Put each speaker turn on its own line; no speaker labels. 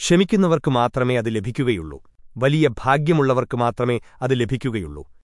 ക്ഷമിക്കുന്നവർക്കു മാത്രമേ അത് ലഭിക്കുകയുള്ളൂ. വലിയ ഭാഗ്യമുള്ളവർക്കു മാത്രമേ അത് ലഭിക്കുകയുള്ളൂ.